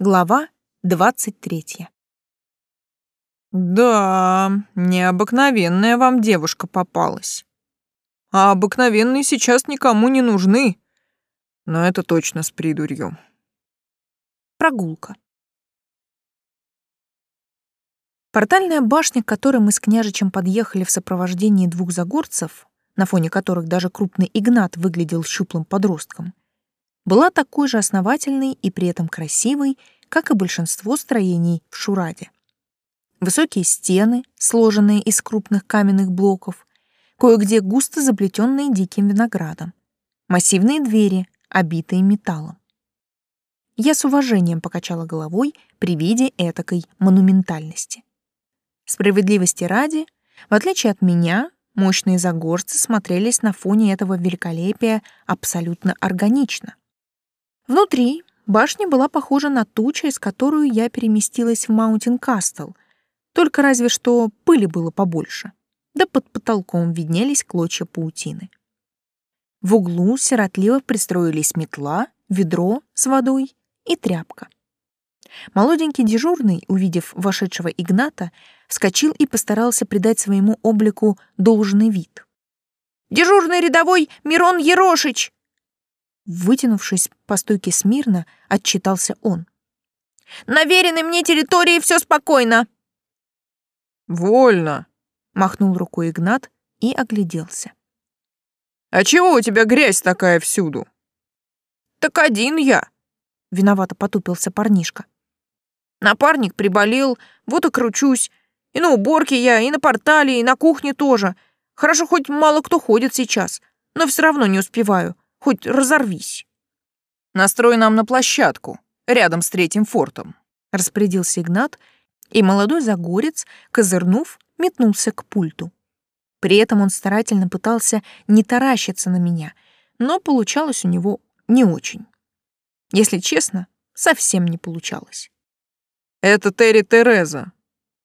Глава двадцать третья. «Да, необыкновенная вам девушка попалась. А обыкновенные сейчас никому не нужны. Но это точно с придурью». Прогулка. Портальная башня, к которой мы с княжичем подъехали в сопровождении двух загорцев, на фоне которых даже крупный Игнат выглядел щуплым подростком, была такой же основательной и при этом красивой, как и большинство строений в Шураде. Высокие стены, сложенные из крупных каменных блоков, кое-где густо заплетенные диким виноградом, массивные двери, обитые металлом. Я с уважением покачала головой при виде этакой монументальности. Справедливости ради, в отличие от меня, мощные загорцы смотрелись на фоне этого великолепия абсолютно органично. Внутри башня была похожа на ту, через которую я переместилась в Маунтин Кастл, только разве что пыли было побольше, да под потолком виднелись клочья паутины. В углу сиротливо пристроились метла, ведро с водой и тряпка. Молоденький дежурный, увидев вошедшего Игната, вскочил и постарался придать своему облику должный вид. «Дежурный рядовой Мирон Ерошич!» Вытянувшись по стойке смирно, отчитался он. «На веренной мне территории все спокойно!» «Вольно!» — махнул рукой Игнат и огляделся. «А чего у тебя грязь такая всюду?» «Так один я!» — виновато потупился парнишка. «Напарник приболел, вот и кручусь. И на уборке я, и на портале, и на кухне тоже. Хорошо, хоть мало кто ходит сейчас, но все равно не успеваю. Хоть разорвись. Настрой нам на площадку, рядом с третьим фортом, распорядился Игнат, и молодой загорец, козырнув, метнулся к пульту. При этом он старательно пытался не таращиться на меня, но получалось у него не очень. Если честно, совсем не получалось. «Это Терри Тереза».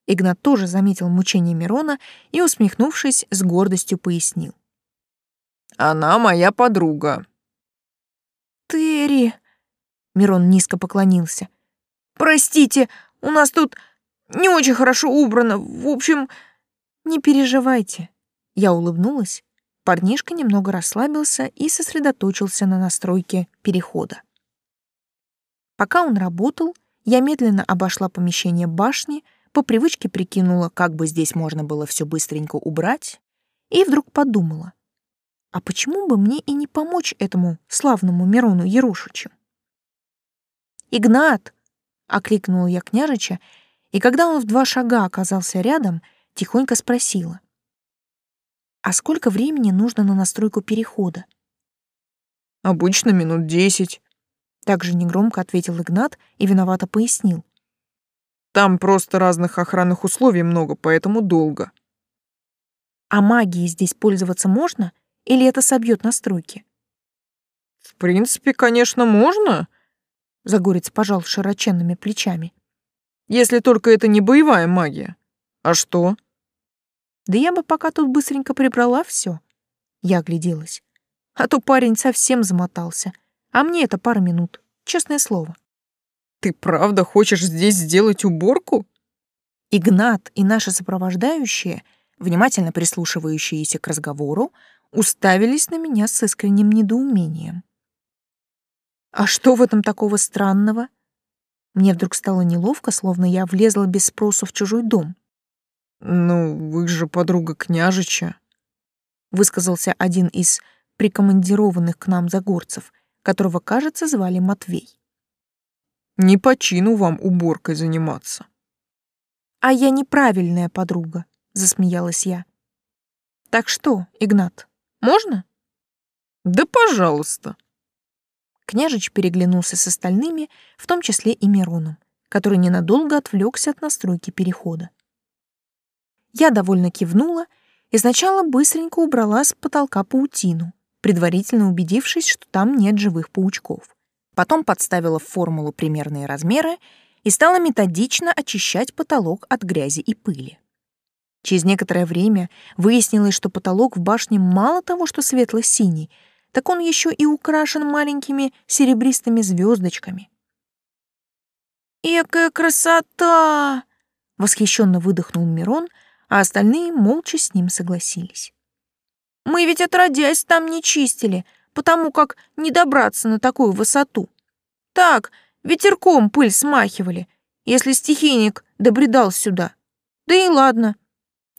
Игнат тоже заметил мучение Мирона и, усмехнувшись, с гордостью пояснил. Она моя подруга. Терри. Мирон низко поклонился. Простите, у нас тут не очень хорошо убрано. В общем, не переживайте. Я улыбнулась. Парнишка немного расслабился и сосредоточился на настройке перехода. Пока он работал, я медленно обошла помещение башни, по привычке прикинула, как бы здесь можно было все быстренько убрать, и вдруг подумала, а почему бы мне и не помочь этому славному Мирону Ярушичу? «Игнат!» — окликнула я княжича, и когда он в два шага оказался рядом, тихонько спросила. «А сколько времени нужно на настройку перехода?» «Обычно минут десять», — также негромко ответил Игнат и виновато пояснил. «Там просто разных охранных условий много, поэтому долго». «А магией здесь пользоваться можно?» Или это собьет настройки? В принципе, конечно, можно. Загорец пожал широченными плечами. Если только это не боевая магия. А что? Да я бы пока тут быстренько прибрала все. Я огляделась. А то парень совсем замотался. А мне это пара минут, честное слово. Ты правда хочешь здесь сделать уборку? Игнат и наши сопровождающие, внимательно прислушивающиеся к разговору, уставились на меня с искренним недоумением. А что в этом такого странного? Мне вдруг стало неловко, словно я влезла без спросу в чужой дом. «Ну, вы же подруга княжича», — высказался один из прикомандированных к нам загорцев, которого, кажется, звали Матвей. «Не по чину вам уборкой заниматься». «А я неправильная подруга», — засмеялась я. «Так что, Игнат, можно? Да, пожалуйста. Княжич переглянулся с остальными, в том числе и Мироном, который ненадолго отвлекся от настройки перехода. Я довольно кивнула и сначала быстренько убрала с потолка паутину, предварительно убедившись, что там нет живых паучков. Потом подставила в формулу примерные размеры и стала методично очищать потолок от грязи и пыли. Через некоторое время выяснилось, что потолок в башне мало того, что светло-синий, так он еще и украшен маленькими серебристыми звездочками. «Экая красота!» — восхищенно выдохнул Мирон, а остальные молча с ним согласились. «Мы ведь отродясь там не чистили, потому как не добраться на такую высоту. Так, ветерком пыль смахивали, если стихийник добредал сюда. Да и ладно.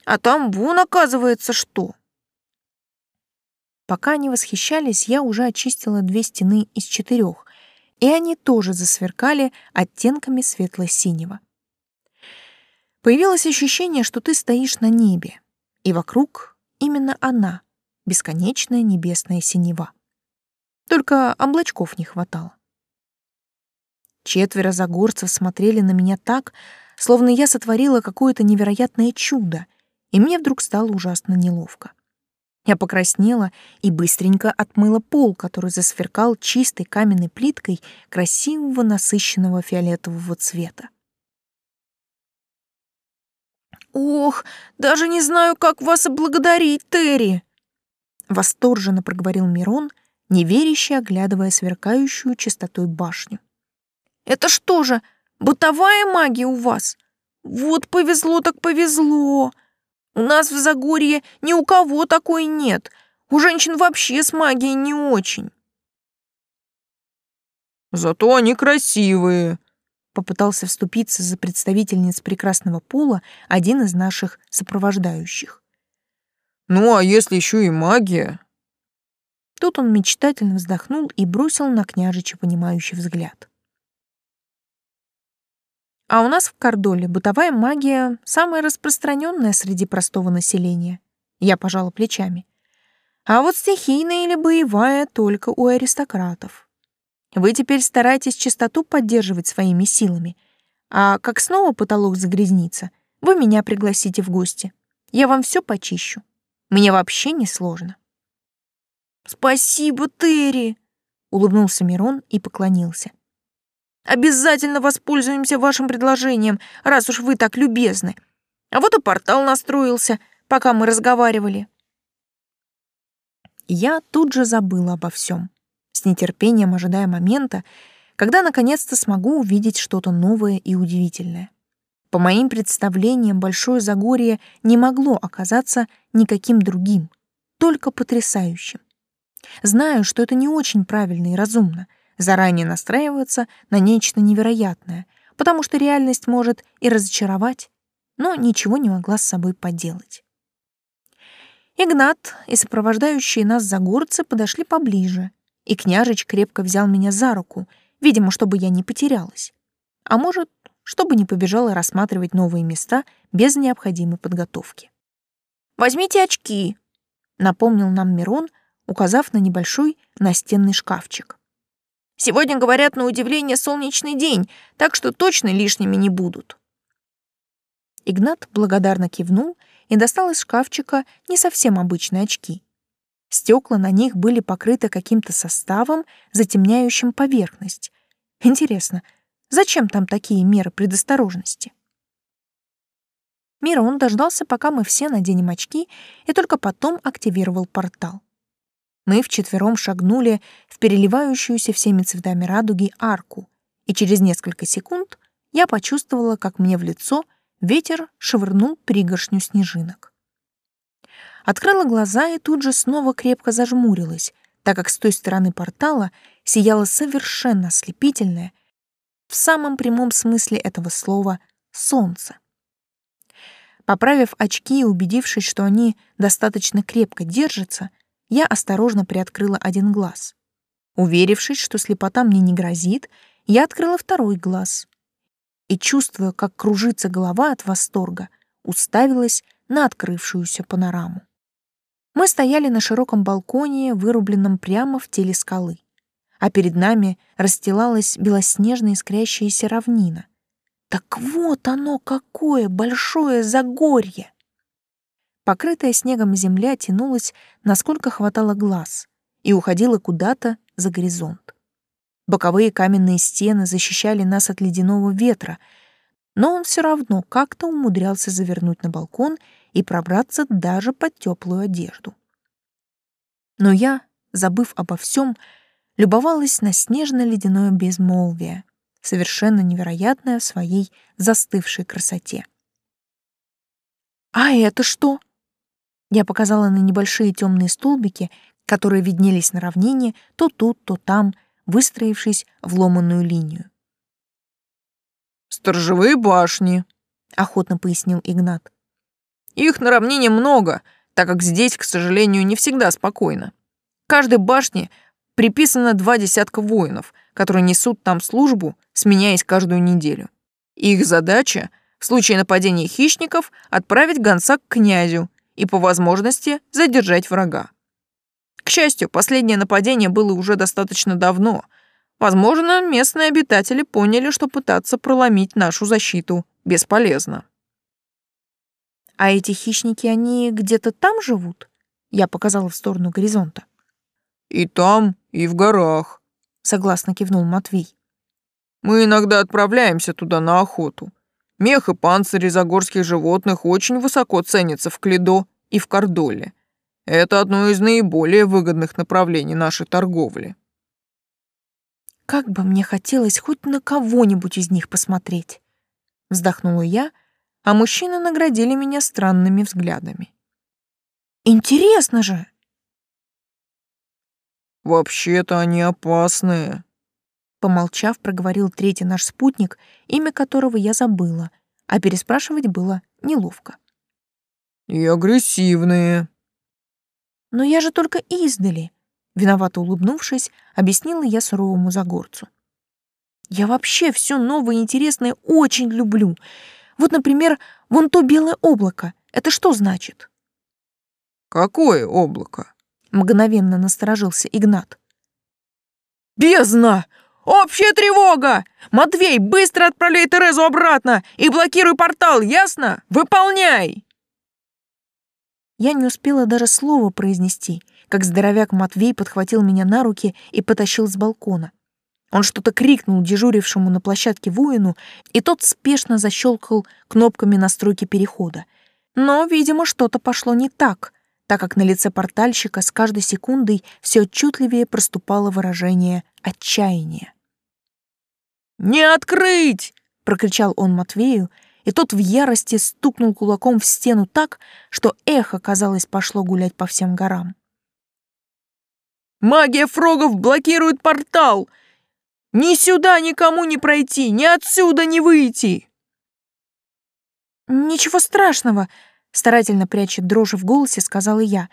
А там вон оказывается что». Пока они восхищались, я уже очистила две стены из четырех, и они тоже засверкали оттенками светло-синего. Появилось ощущение, что ты стоишь на небе, и вокруг именно она, бесконечная небесная синева. Только облачков не хватало. Четверо загорцев смотрели на меня так, словно я сотворила какое-то невероятное чудо, и мне вдруг стало ужасно неловко. Я покраснела и быстренько отмыла пол, который засверкал чистой каменной плиткой красивого насыщенного фиолетового цвета. «Ох, даже не знаю, как вас облагодарить, Терри!» Восторженно проговорил Мирон, неверяще оглядывая сверкающую чистотой башню. «Это что же, бытовая магия у вас? Вот повезло так повезло! У нас в Загорье ни у кого такой нет. У женщин вообще с магией не очень». «Зато они красивые», попытался вступиться за представительниц прекрасного пола один из наших сопровождающих. «Ну, а если еще и магия?» Тут он мечтательно вздохнул и бросил на княжича понимающий взгляд. А у нас в Кордоле бытовая магия самая распространенная среди простого населения. Я пожала плечами. А вот стихийная или боевая только у аристократов. Вы теперь стараетесь чистоту поддерживать своими силами. А как снова потолок загрязнится, вы меня пригласите в гости. Я вам все почищу. Мне вообще не сложно. Спасибо, Терри, улыбнулся Мирон и поклонился. Обязательно воспользуемся вашим предложением, раз уж вы так любезны. А вот и портал настроился, пока мы разговаривали. Я тут же забыла обо всем с нетерпением ожидая момента, когда наконец-то смогу увидеть что-то новое и удивительное. По моим представлениям, Большое Загорье не могло оказаться никаким другим, только потрясающим. Знаю, что это не очень правильно и разумно заранее настраиваться на нечто невероятное, потому что реальность может и разочаровать, но ничего не могла с собой поделать. Игнат и сопровождающие нас загорцы подошли поближе — и княжич крепко взял меня за руку, видимо, чтобы я не потерялась. А может, чтобы не побежала рассматривать новые места без необходимой подготовки. «Возьмите очки», — напомнил нам Мирон, указав на небольшой настенный шкафчик. «Сегодня, говорят, на удивление солнечный день, так что точно лишними не будут». Игнат благодарно кивнул и достал из шкафчика не совсем обычные очки. Стекла на них были покрыты каким-то составом, затемняющим поверхность. Интересно, зачем там такие меры предосторожности? Мирон дождался, пока мы все наденем очки, и только потом активировал портал. Мы вчетвером шагнули в переливающуюся всеми цветами радуги арку, и через несколько секунд я почувствовала, как мне в лицо ветер швырнул пригоршню снежинок. Открыла глаза и тут же снова крепко зажмурилась, так как с той стороны портала сияло совершенно ослепительное, в самом прямом смысле этого слова, солнце. Поправив очки и убедившись, что они достаточно крепко держатся, я осторожно приоткрыла один глаз. Уверившись, что слепота мне не грозит, я открыла второй глаз. И, чувствуя, как кружится голова от восторга, уставилась на открывшуюся панораму. Мы стояли на широком балконе, вырубленном прямо в теле скалы, а перед нами расстилалась белоснежная искрящаяся равнина. Так вот оно какое большое Загорье! Покрытая снегом земля тянулась, насколько хватало глаз, и уходила куда-то за горизонт. Боковые каменные стены защищали нас от ледяного ветра, но он все равно как-то умудрялся завернуть на балкон и пробраться даже под теплую одежду. Но я, забыв обо всем, любовалась на снежно-ледяное безмолвие, совершенно невероятная в своей застывшей красоте. «А это что?» Я показала на небольшие темные столбики, которые виднелись на равнине то тут, то там, выстроившись в ломаную линию. «Сторожевые башни», — охотно пояснил Игнат. «Их на равнине много, так как здесь, к сожалению, не всегда спокойно. Каждой башне приписано два десятка воинов, которые несут там службу, сменяясь каждую неделю. Их задача — в случае нападения хищников отправить гонца к князю и по возможности задержать врага. К счастью, последнее нападение было уже достаточно давно. Возможно, местные обитатели поняли, что пытаться проломить нашу защиту бесполезно. «А эти хищники, они где-то там живут?» Я показала в сторону горизонта. «И там, и в горах», — согласно кивнул Матвей. «Мы иногда отправляемся туда на охоту. Мех и панцири загорских животных очень высоко ценятся в Клидо и в Кордоле. Это одно из наиболее выгодных направлений нашей торговли. Как бы мне хотелось хоть на кого-нибудь из них посмотреть. Вздохнула я, а мужчины наградили меня странными взглядами. Интересно же! Вообще-то они опасные. Помолчав, проговорил третий наш спутник, имя которого я забыла, а переспрашивать было неловко. И агрессивные. Но я же только издали. Виновато улыбнувшись, объяснила я суровому загорцу. Я вообще все новое и интересное очень люблю. Вот, например, вон то белое облако. Это что значит? Какое облако? Мгновенно насторожился Игнат. Бездна! Общая тревога! Матвей, быстро отправляй Терезу обратно и блокируй портал, ясно? Выполняй! Я не успела даже слова произнести, как здоровяк Матвей подхватил меня на руки и потащил с балкона. Он что-то крикнул дежурившему на площадке воину, и тот спешно защелкал кнопками настройки перехода. Но, видимо, что-то пошло не так, так как на лице портальщика с каждой секундой все отчетливее проступало выражение отчаяния. «Не открыть!» — прокричал он Матвею, и тот в ярости стукнул кулаком в стену так, что эхо, казалось, пошло гулять по всем горам. «Магия фрогов блокирует портал! Ни сюда никому не пройти, ни отсюда не выйти!» «Ничего страшного», — старательно пряча дрожи в голосе, сказала я.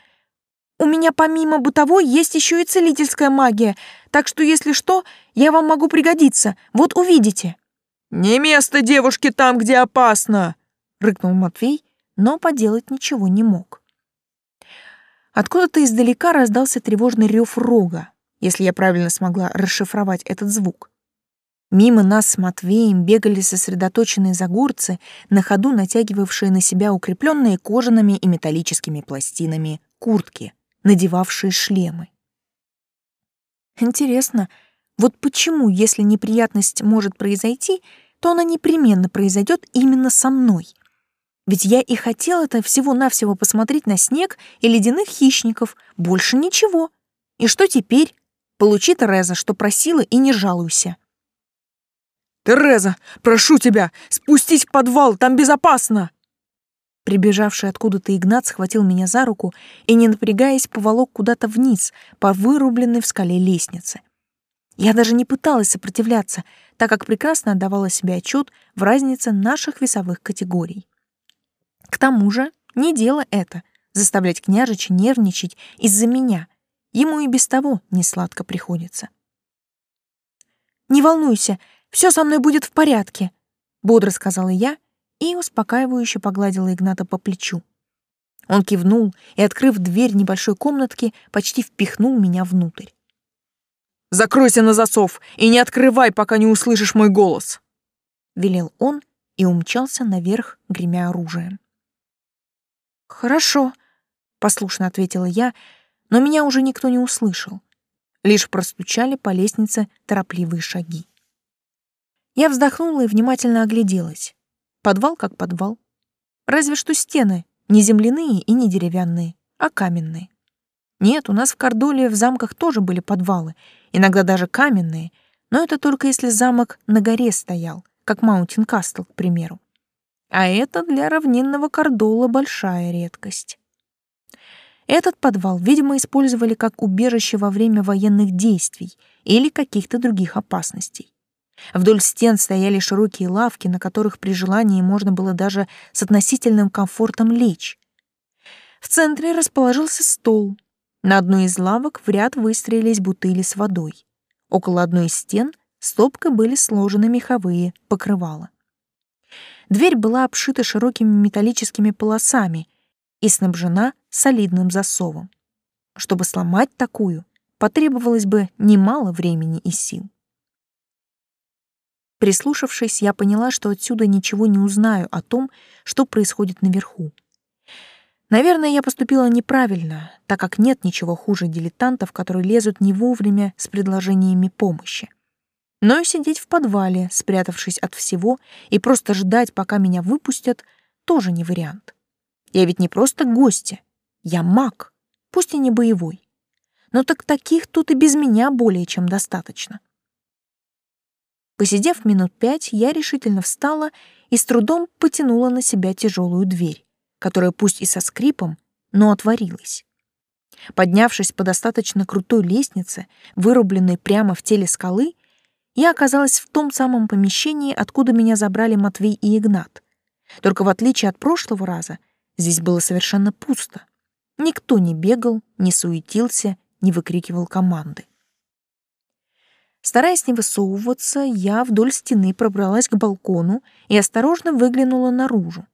«У меня помимо бытовой есть еще и целительская магия, так что, если что, я вам могу пригодиться, вот увидите». «Не место девушке там, где опасно!» — рыкнул Матвей, но поделать ничего не мог. Откуда-то издалека раздался тревожный рев рога, если я правильно смогла расшифровать этот звук. Мимо нас с Матвеем бегали сосредоточенные загорцы, на ходу натягивавшие на себя укрепленные кожаными и металлическими пластинами куртки, надевавшие шлемы. Интересно, вот почему, если неприятность может произойти, то она непременно произойдет именно со мной. Ведь я и хотела это всего-навсего посмотреть на снег и ледяных хищников, больше ничего. И что теперь? Получи, Тереза, что просила, и не жалуйся. «Тереза, прошу тебя, спустись в подвал, там безопасно!» Прибежавший откуда-то Игнат схватил меня за руку и, не напрягаясь, поволок куда-то вниз по вырубленной в скале лестнице. Я даже не пыталась сопротивляться, так как прекрасно отдавала себе отчет в разнице наших весовых категорий. К тому же не дело это — заставлять княжича нервничать из-за меня. Ему и без того не сладко приходится. «Не волнуйся, все со мной будет в порядке», — бодро сказала я и успокаивающе погладила Игната по плечу. Он кивнул и, открыв дверь небольшой комнатки, почти впихнул меня внутрь. Закройся на засов и не открывай, пока не услышишь мой голос!» Велел он и умчался наверх, гремя оружием. «Хорошо», — послушно ответила я, но меня уже никто не услышал. Лишь простучали по лестнице торопливые шаги. Я вздохнула и внимательно огляделась. Подвал как подвал. Разве что стены не земляные и не деревянные, а каменные. Нет, у нас в Кордоле в замках тоже были подвалы, иногда даже каменные, Но это только если замок на горе стоял, как Маунтин Кастл, к примеру. А это для равнинного кордола большая редкость. Этот подвал, видимо, использовали как убежище во время военных действий или каких-то других опасностей. Вдоль стен стояли широкие лавки, на которых при желании можно было даже с относительным комфортом лечь. В центре расположился стол. На одной из лавок в ряд выстроились бутыли с водой. Около одной из стен стопкой были сложены меховые покрывала. Дверь была обшита широкими металлическими полосами и снабжена солидным засовом. Чтобы сломать такую, потребовалось бы немало времени и сил. Прислушавшись, я поняла, что отсюда ничего не узнаю о том, что происходит наверху. Наверное, я поступила неправильно, так как нет ничего хуже дилетантов, которые лезут не вовремя с предложениями помощи. Но и сидеть в подвале, спрятавшись от всего, и просто ждать, пока меня выпустят, тоже не вариант. Я ведь не просто гостья, я маг, пусть и не боевой. Но так таких тут и без меня более чем достаточно. Посидев минут пять, я решительно встала и с трудом потянула на себя тяжелую дверь, которая пусть и со скрипом, но отворилась. Поднявшись по достаточно крутой лестнице, вырубленной прямо в теле скалы, я оказалась в том самом помещении, откуда меня забрали Матвей и Игнат. Только в отличие от прошлого раза, здесь было совершенно пусто. Никто не бегал, не суетился, не выкрикивал команды. Стараясь не высовываться, я вдоль стены пробралась к балкону и осторожно выглянула наружу.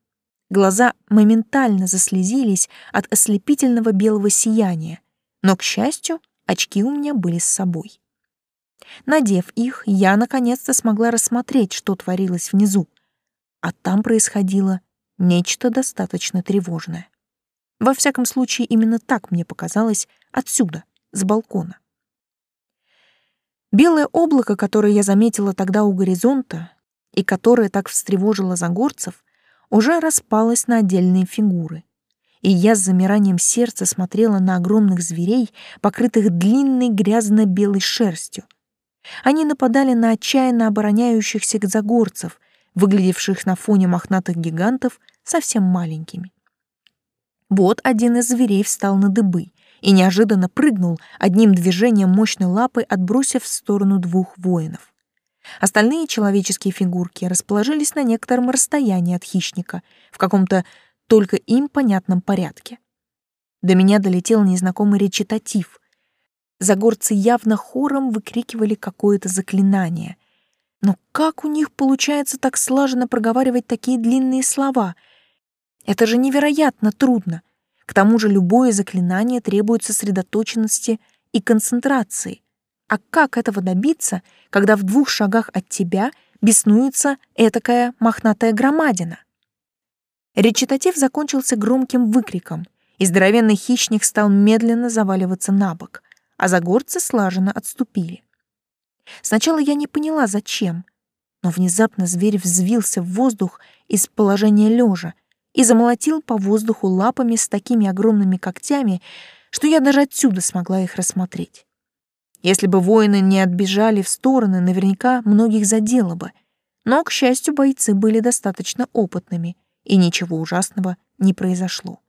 Глаза моментально заслезились от ослепительного белого сияния, но, к счастью, очки у меня были с собой. Надев их, я наконец-то смогла рассмотреть, что творилось внизу. А там происходило нечто достаточно тревожное. Во всяком случае, именно так мне показалось отсюда, с балкона. Белое облако, которое я заметила тогда у горизонта и которое так встревожило загорцев, уже распалось на отдельные фигуры. И я с замиранием сердца смотрела на огромных зверей, покрытых длинной грязно-белой шерстью. Они нападали на отчаянно обороняющихся загорцев, выглядевших на фоне мохнатых гигантов совсем маленькими. Вот один из зверей встал на дыбы и неожиданно прыгнул одним движением мощной лапы, отбросив в сторону двух воинов. Остальные человеческие фигурки расположились на некотором расстоянии от хищника, в каком-то только им понятном порядке. До меня долетел незнакомый речитатив. Загорцы явно хором выкрикивали какое-то заклинание. Но как у них получается так слаженно проговаривать такие длинные слова? Это же невероятно трудно. К тому же любое заклинание требует сосредоточенности и концентрации. А как этого добиться, когда в двух шагах от тебя беснуется этакая мохнатая громадина? Речитатив закончился громким выкриком, и здоровенный хищник стал медленно заваливаться на бок, а загорцы слаженно отступили. Сначала я не поняла, зачем, но внезапно зверь взвился в воздух из положения лежа и замолотил по воздуху лапами с такими огромными когтями, что я даже отсюда смогла их рассмотреть. Если бы воины не отбежали в стороны, наверняка многих задело бы. Но, к счастью, бойцы были достаточно опытными, и ничего ужасного не произошло.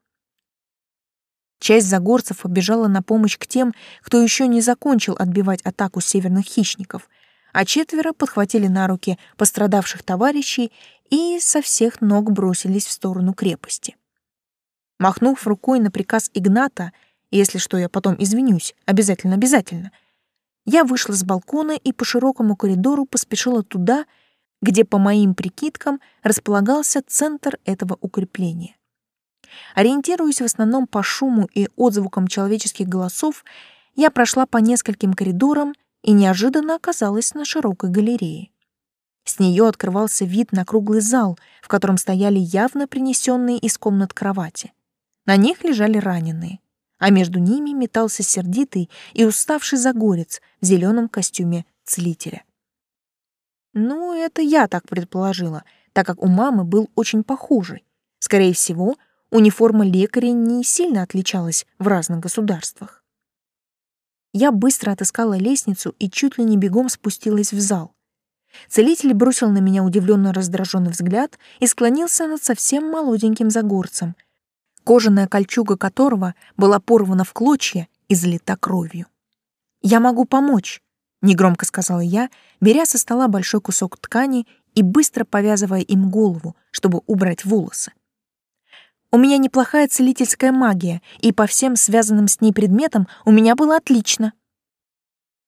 Часть загорцев побежала на помощь к тем, кто еще не закончил отбивать атаку северных хищников, а четверо подхватили на руки пострадавших товарищей и со всех ног бросились в сторону крепости. Махнув рукой на приказ Игната, если что, я потом извинюсь, обязательно-обязательно, я вышла с балкона и по широкому коридору поспешила туда, где, по моим прикидкам, располагался центр этого укрепления. Ориентируясь в основном по шуму и отзвукам человеческих голосов, я прошла по нескольким коридорам и неожиданно оказалась на широкой галерее. С нее открывался вид на круглый зал, в котором стояли явно принесенные из комнат кровати. На них лежали раненые, а между ними метался сердитый и уставший загорец в зеленом костюме целителя. Ну, это я так предположила, так как у мамы был очень похожий. Скорее всего, униформа лекаря не сильно отличалась в разных государствах. Я быстро отыскала лестницу и чуть ли не бегом спустилась в зал. Целитель бросил на меня удивленно раздраженный взгляд и склонился над совсем молоденьким загорцем, кожаная кольчуга которого была порвана в клочья и залита кровью. «Я могу помочь», — негромко сказала я, беря со стола большой кусок ткани и быстро повязывая им голову, чтобы убрать волосы. У меня неплохая целительская магия, и по всем связанным с ней предметам у меня было отлично.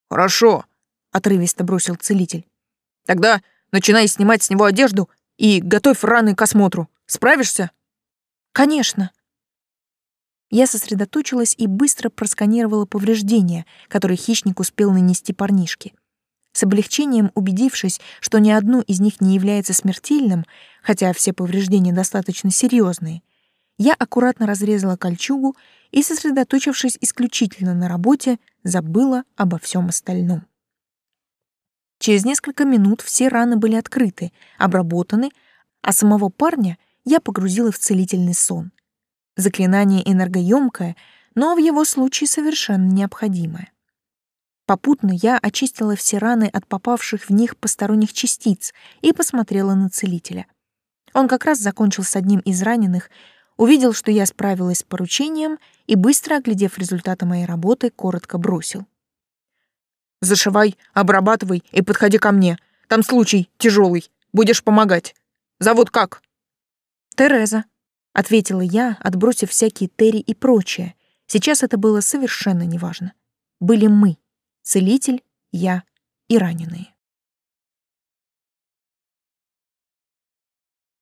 «Хорошо», — отрывисто бросил целитель. «Тогда начинай снимать с него одежду и готовь раны к осмотру. Справишься?» «Конечно». Я сосредоточилась и быстро просканировала повреждения, которые хищник успел нанести парнишке. С облегчением убедившись, что ни одно из них не является смертельным, хотя все повреждения достаточно серьезные, я аккуратно разрезала кольчугу и, сосредоточившись исключительно на работе, забыла обо всем остальном. Через несколько минут все раны были открыты, обработаны, а самого парня я погрузила в целительный сон. Заклинание энергоемкое, но в его случае совершенно необходимое. Попутно я очистила все раны от попавших в них посторонних частиц и посмотрела на целителя. Он как раз закончил с одним из раненых, увидел, что я справилась с поручением и, быстро оглядев результаты моей работы, коротко бросил. «Зашивай, обрабатывай и подходи ко мне. Там случай тяжелый. Будешь помогать. Зовут как?» «Тереза», — ответила я, отбросив всякие Терри и прочее. Сейчас это было совершенно неважно. Были мы — целитель, я и раненые.